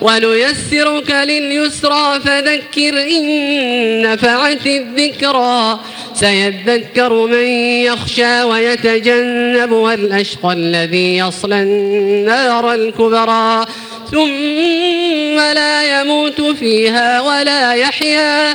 ونيسرك لليسرى فذكر إن نفعت الذكرى. سيذكر من يخشى ويتجنبها الأشقى الذي يصلى النار الكبرى. ثم لا يموت فيها ولا يحيا.